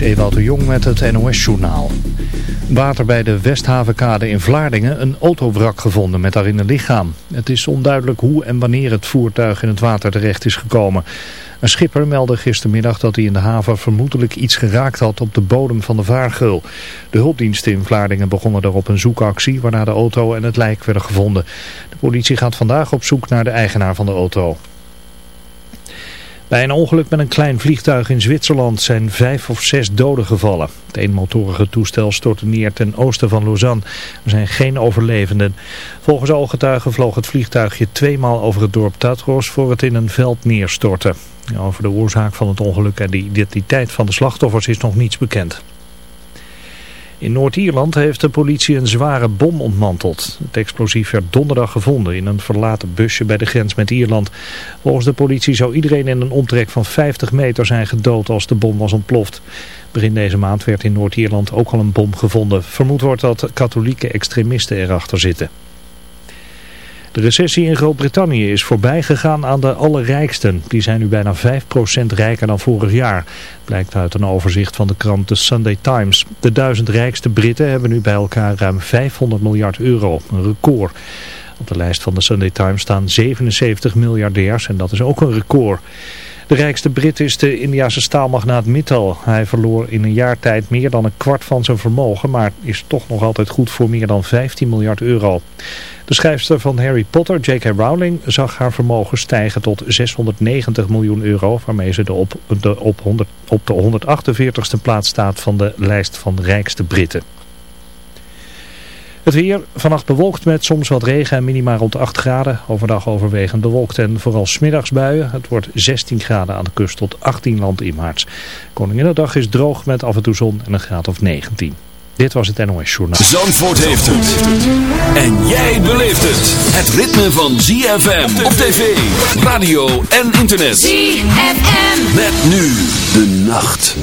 is de Jong met het NOS-journaal. Water bij de Westhavenkade in Vlaardingen een autowrak gevonden met daarin een lichaam. Het is onduidelijk hoe en wanneer het voertuig in het water terecht is gekomen. Een schipper meldde gistermiddag dat hij in de haven vermoedelijk iets geraakt had op de bodem van de vaargeul. De hulpdiensten in Vlaardingen begonnen daarop een zoekactie waarna de auto en het lijk werden gevonden. De politie gaat vandaag op zoek naar de eigenaar van de auto. Bij een ongeluk met een klein vliegtuig in Zwitserland zijn vijf of zes doden gevallen. Het eenmotorige toestel stortte neer ten oosten van Lausanne. Er zijn geen overlevenden. Volgens ooggetuigen vloog het vliegtuigje tweemaal over het dorp Tatros voor het in een veld neerstortte. Over de oorzaak van het ongeluk en de identiteit van de slachtoffers is nog niets bekend. In Noord-Ierland heeft de politie een zware bom ontmanteld. Het explosief werd donderdag gevonden in een verlaten busje bij de grens met Ierland. Volgens de politie zou iedereen in een omtrek van 50 meter zijn gedood als de bom was ontploft. Begin deze maand werd in Noord-Ierland ook al een bom gevonden. Vermoed wordt dat katholieke extremisten erachter zitten. De recessie in Groot-Brittannië is voorbij gegaan aan de allerrijksten. Die zijn nu bijna 5% rijker dan vorig jaar. Blijkt uit een overzicht van de krant The Sunday Times. De duizend rijkste Britten hebben nu bij elkaar ruim 500 miljard euro. Een record. Op de lijst van de Sunday Times staan 77 miljardairs en dat is ook een record. De rijkste Brit is de Indiase staalmagnaat Mittal. Hij verloor in een jaar tijd meer dan een kwart van zijn vermogen, maar is toch nog altijd goed voor meer dan 15 miljard euro. De schrijfster van Harry Potter, J.K. Rowling, zag haar vermogen stijgen tot 690 miljoen euro, waarmee ze de op, de, op, 100, op de 148ste plaats staat van de lijst van rijkste Britten. Het weer vannacht bewolkt met soms wat regen en minima rond 8 graden. Overdag overwegend bewolkt en vooral smiddags buien. Het wordt 16 graden aan de kust tot 18 land in maart. Koninginnedag is droog met af en toe zon en een graad of 19. Dit was het NOS Journaal. Zandvoort heeft het. En jij beleeft het. Het ritme van ZFM op tv, radio en internet. ZFM. Met nu de nacht.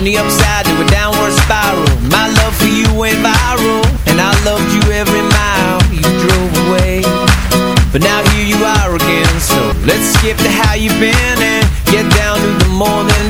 On the upside to a downward spiral. My love for you went viral And I loved you every mile you drove away. But now here you are again So let's skip to how you've been And get down to the morning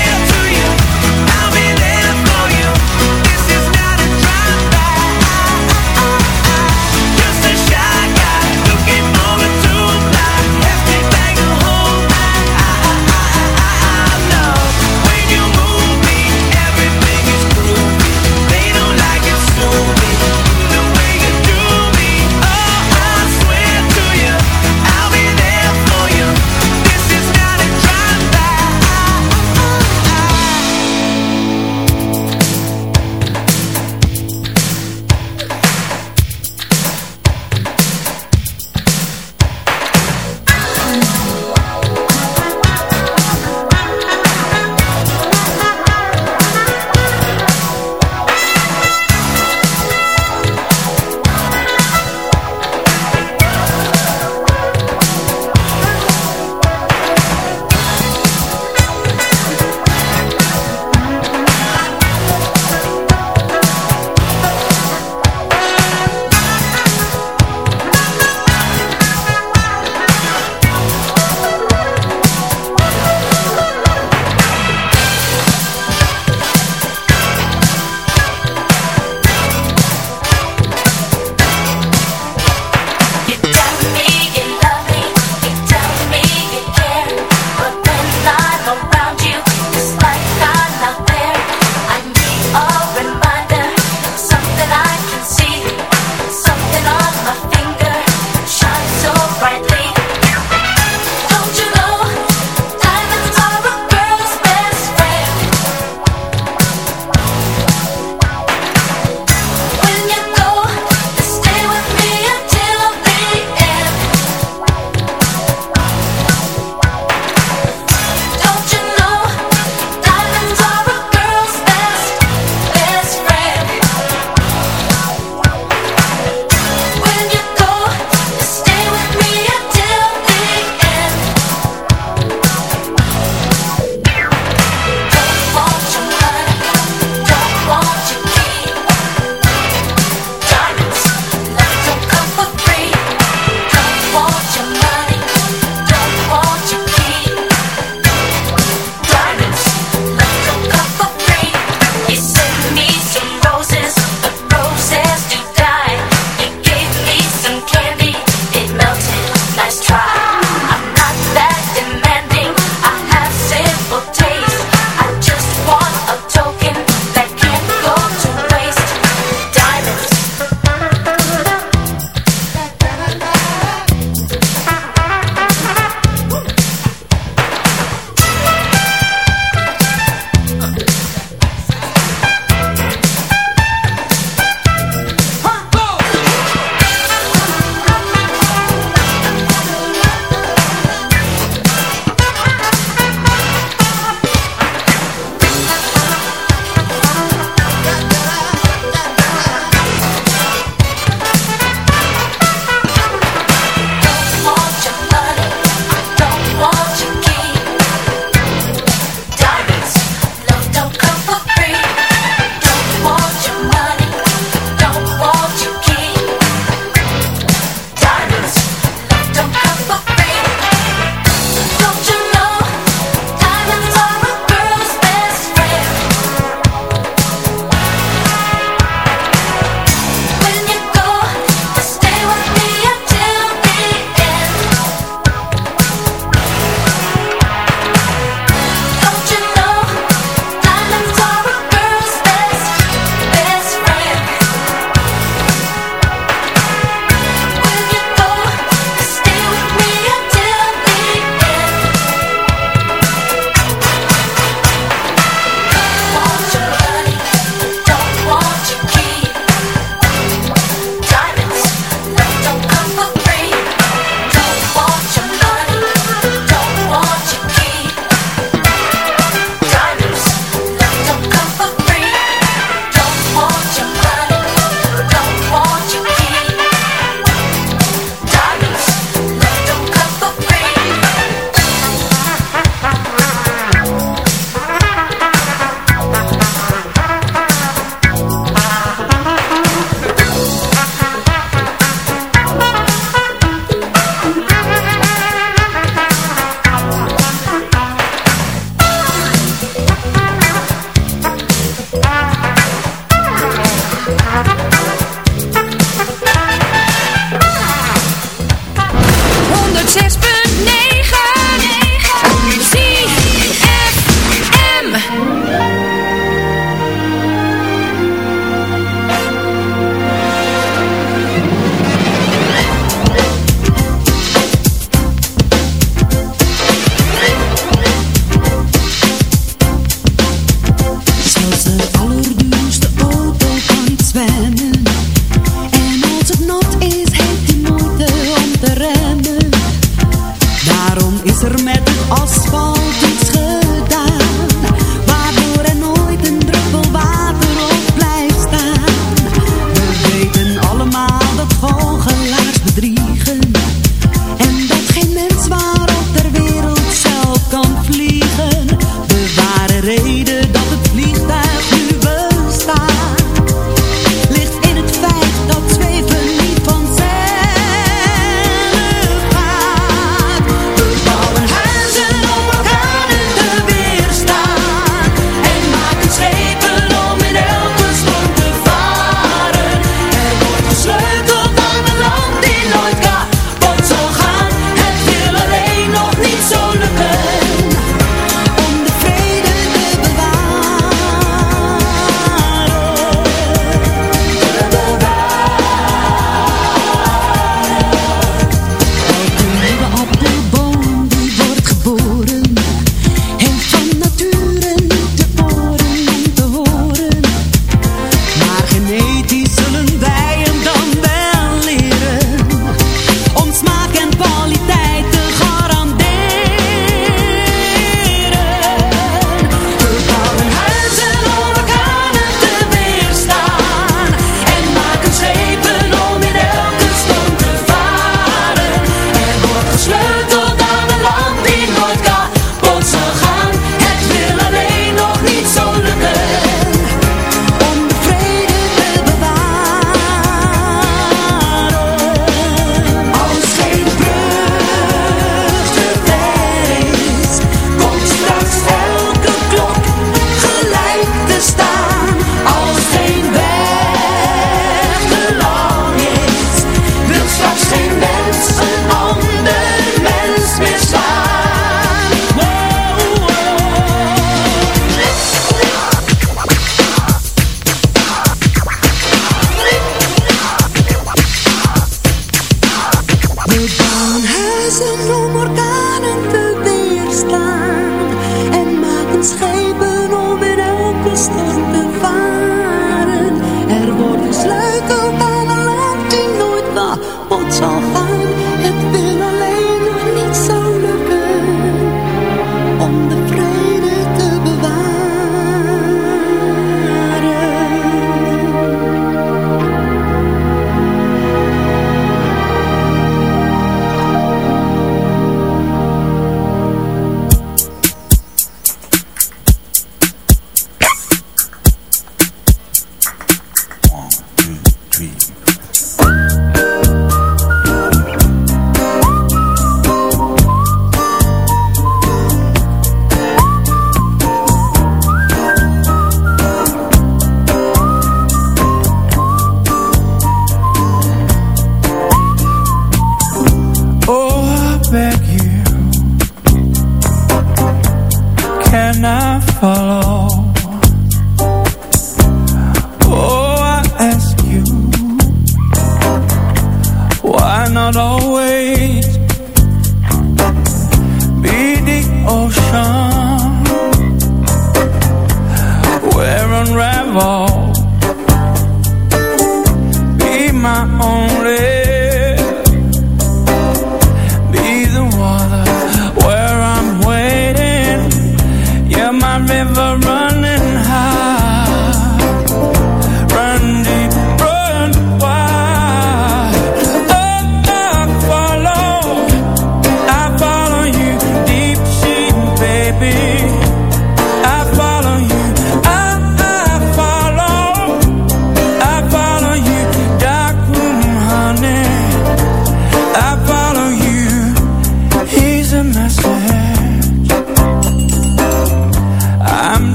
down has no more. time.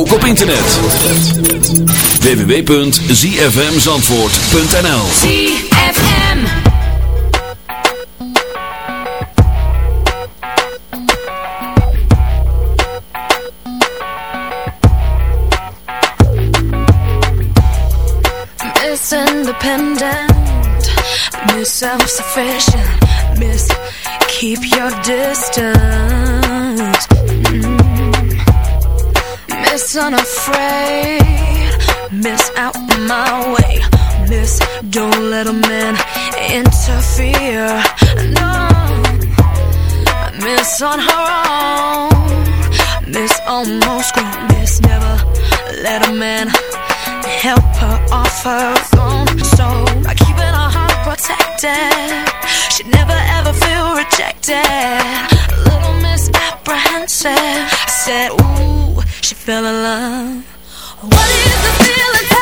Ook op internet. www.zfmzandvoort.nl ZFM Miss Independent. Miss Self-Sufficient Miss Keep Your Distance Unafraid. Miss Out My Way. Miss Don't Let a Man Interfere. No. Miss On Her Own. Miss Almost Grown. Miss Never Let a Man Help her off her throne So by keeping her heart protected. She'd never ever feel rejected. Little Miss Apprehensive I said, ooh, she fell in love. What is the feeling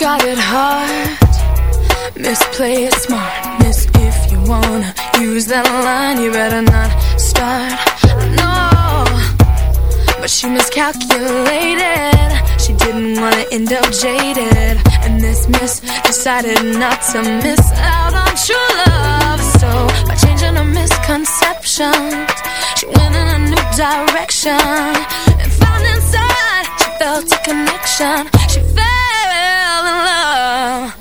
got it hard. Miss play it smart Miss if you wanna use that line You better not start. No But she miscalculated. She didn't wanna end up jaded And this miss decided not to miss out on true love. So by changing her misconceptions She went in a new direction. And found inside She felt a connection fell in love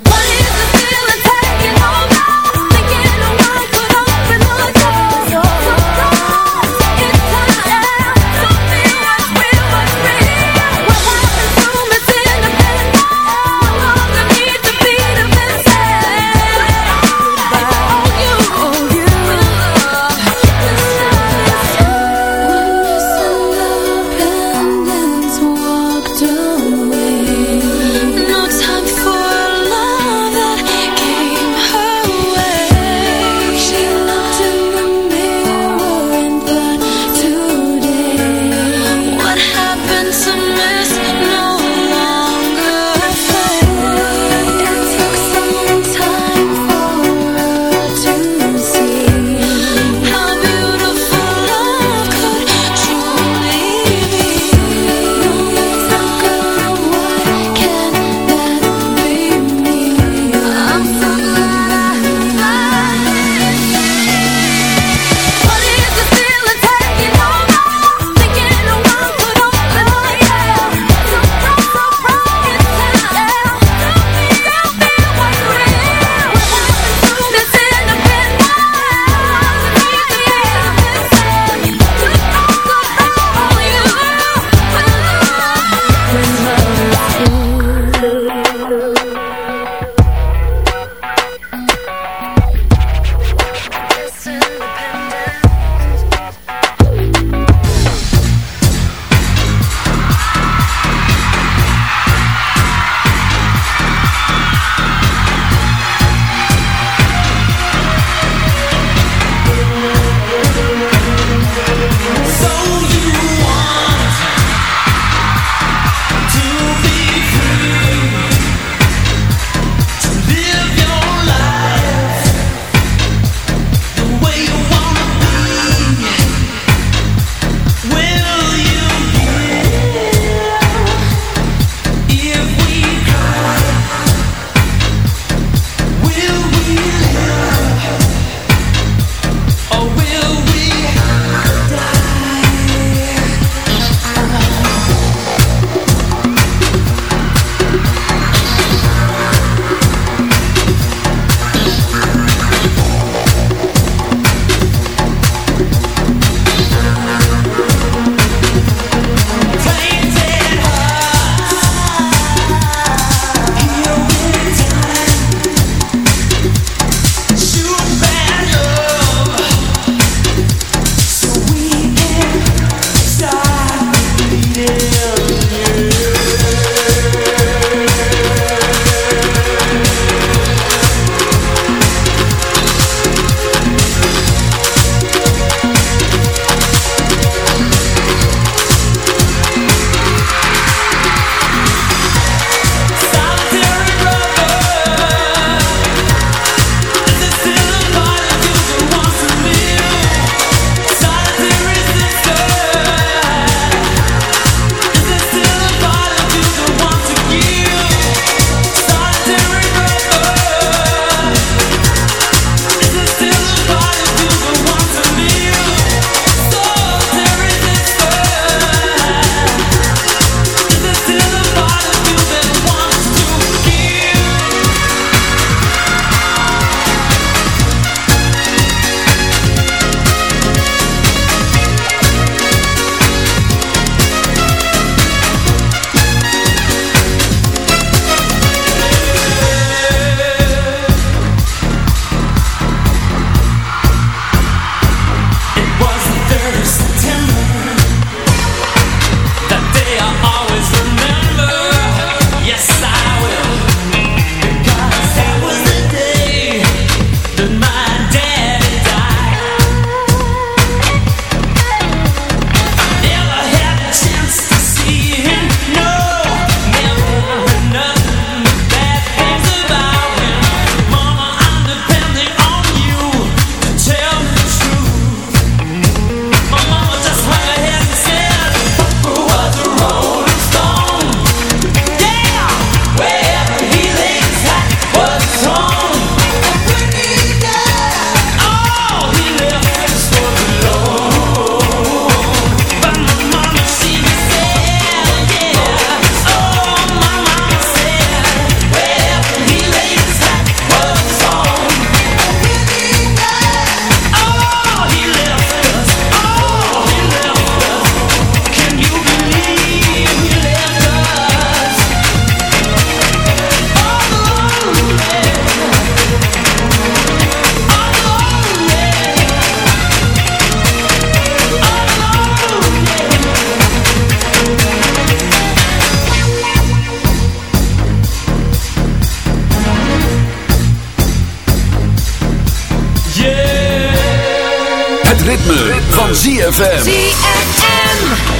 ZFM. ZFM.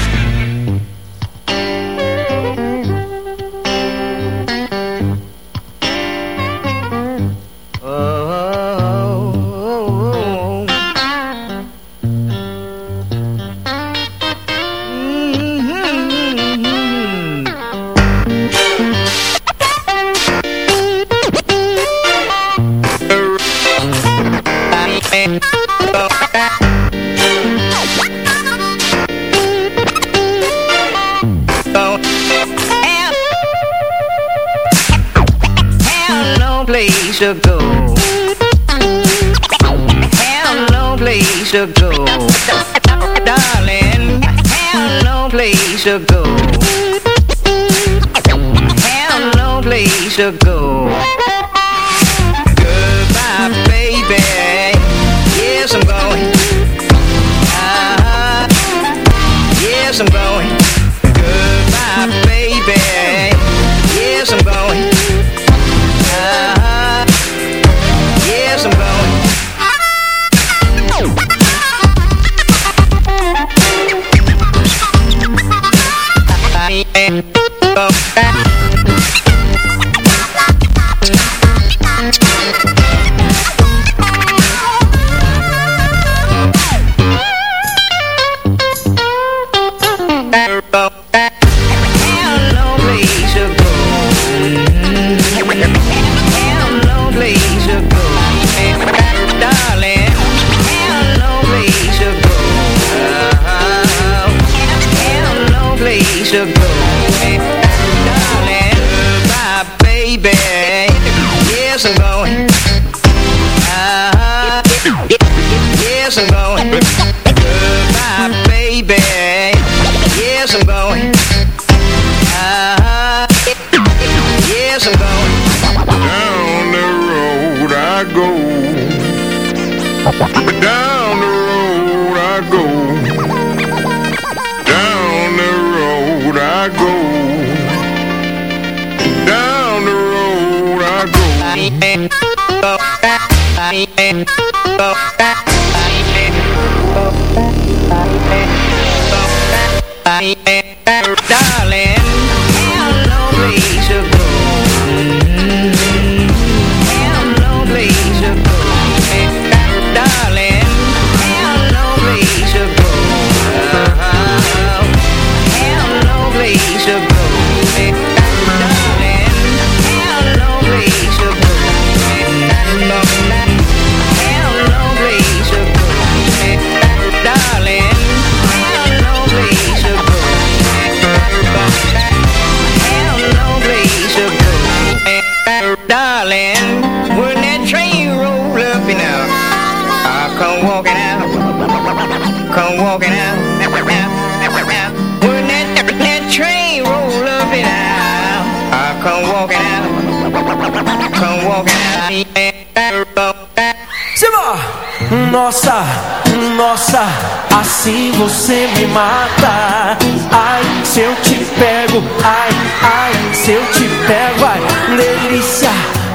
Oh. Come walking out. Come walking out. Simba! Nossa, nossa, assim você me mata. Ai, se eu te pego, ai, ai, se eu te pego, ai, delícia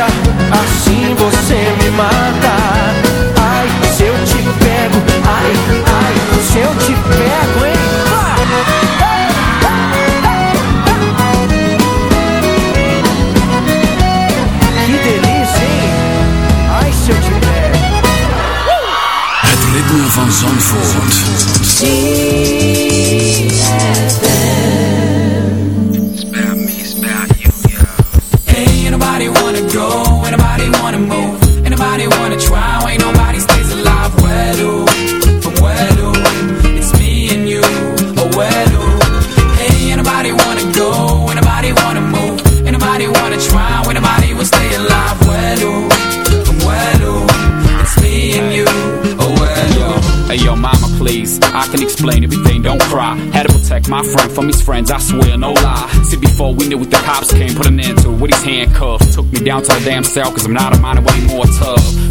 Assim você me mata. Ai, se eu te pego, ai, ai, se eu te pego, hein? Que delícia, hein? Ai, se eu te pego. Het ritme van Zandvoort. My friend from his friends, I swear, no lie. See, before we knew what the cops came, put an end to it with his handcuffs. Took me down to the damn cell, cause I'm not a minor anymore tough.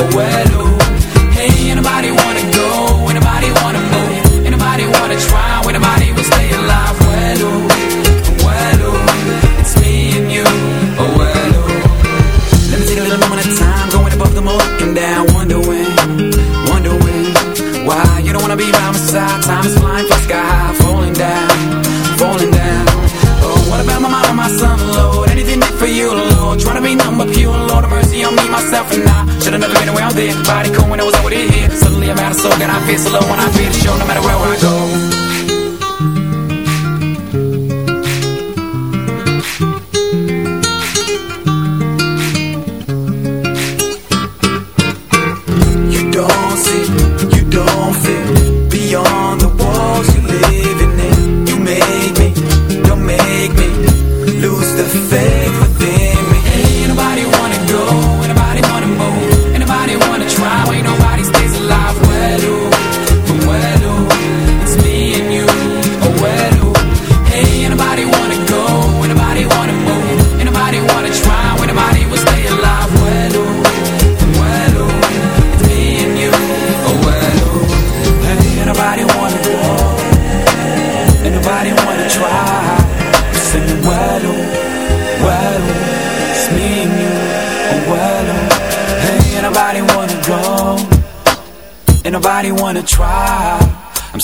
away. And I. Should've never been there. Body cool when I was over here. Suddenly I'm out of soul, and I feel so low when I feel the show, no matter where I go.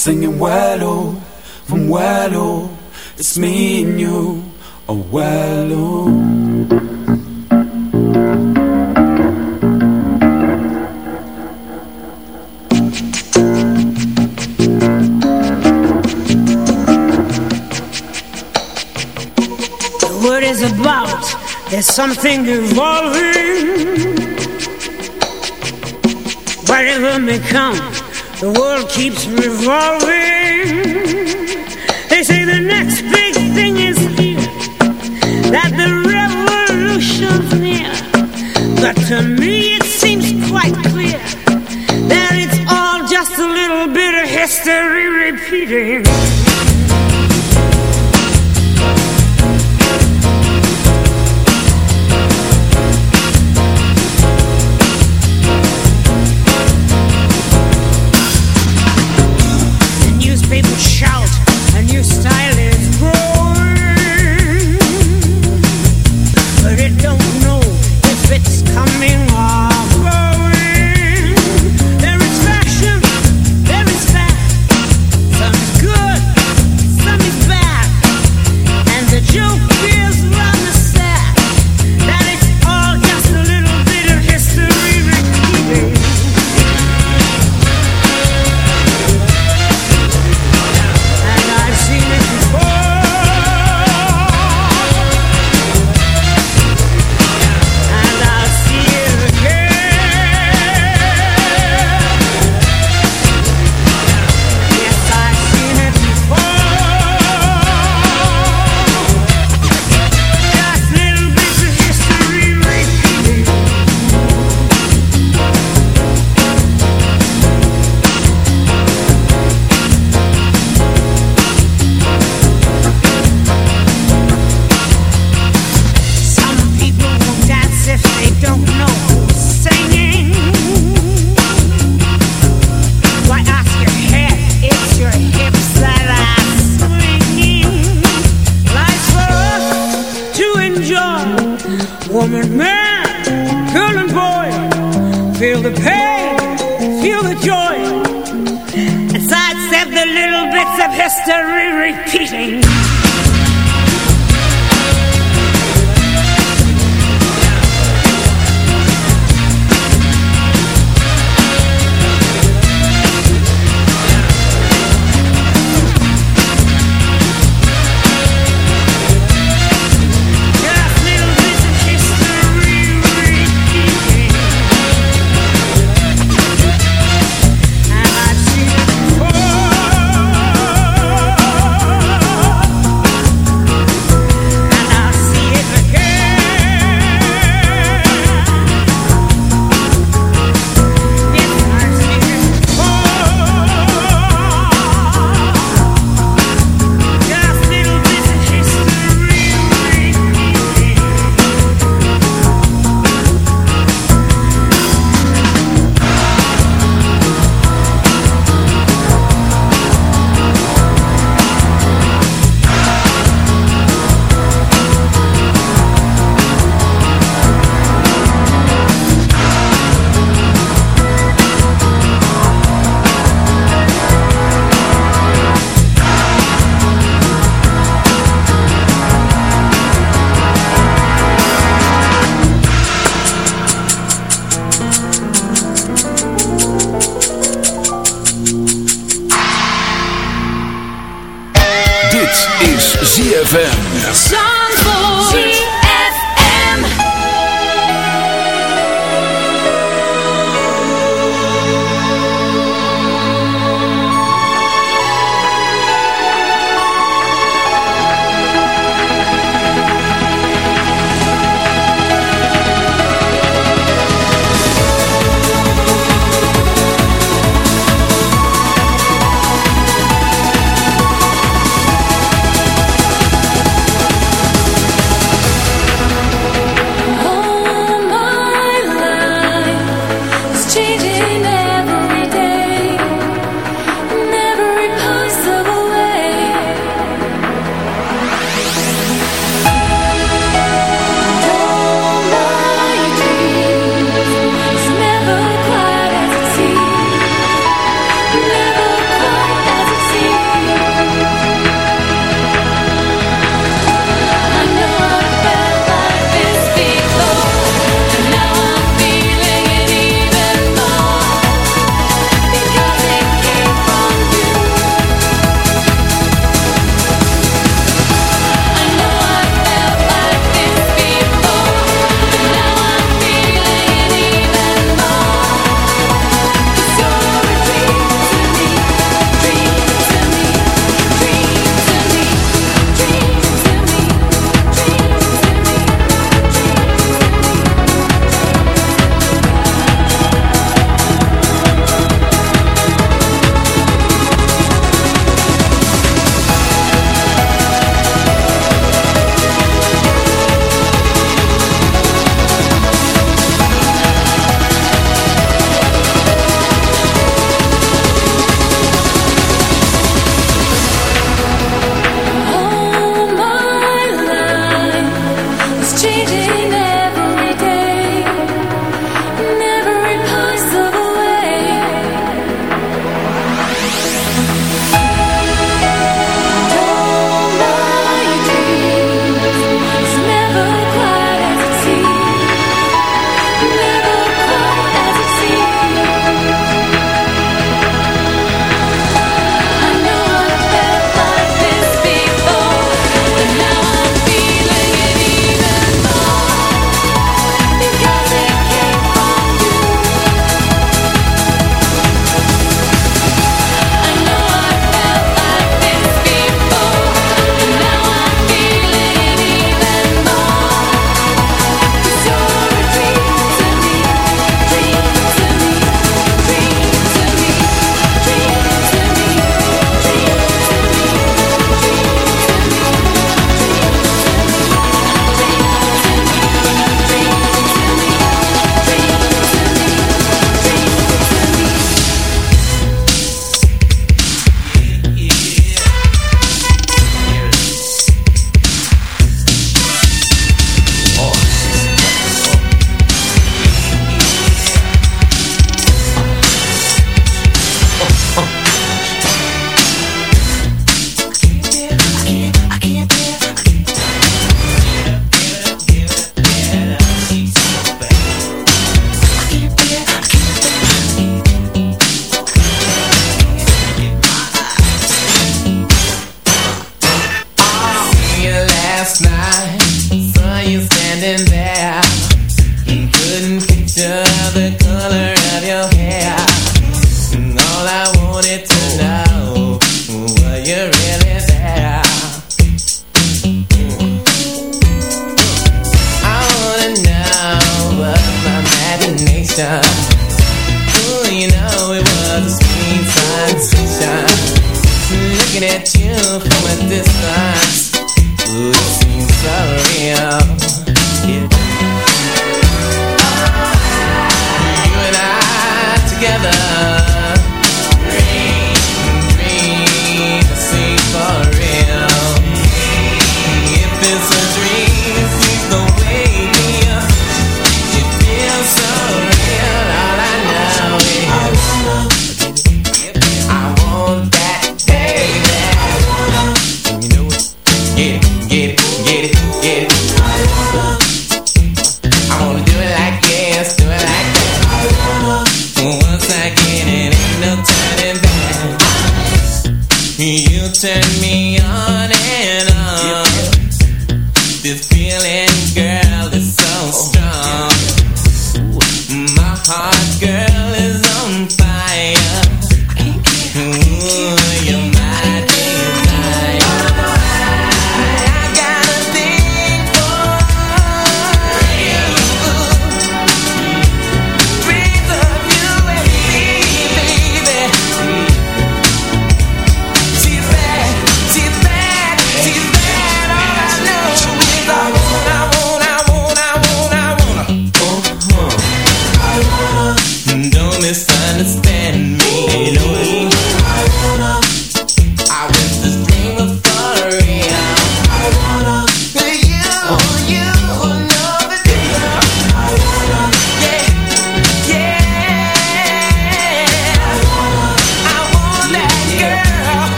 singing Wello from Wello. It's me and you, a oh, about There's something evolving.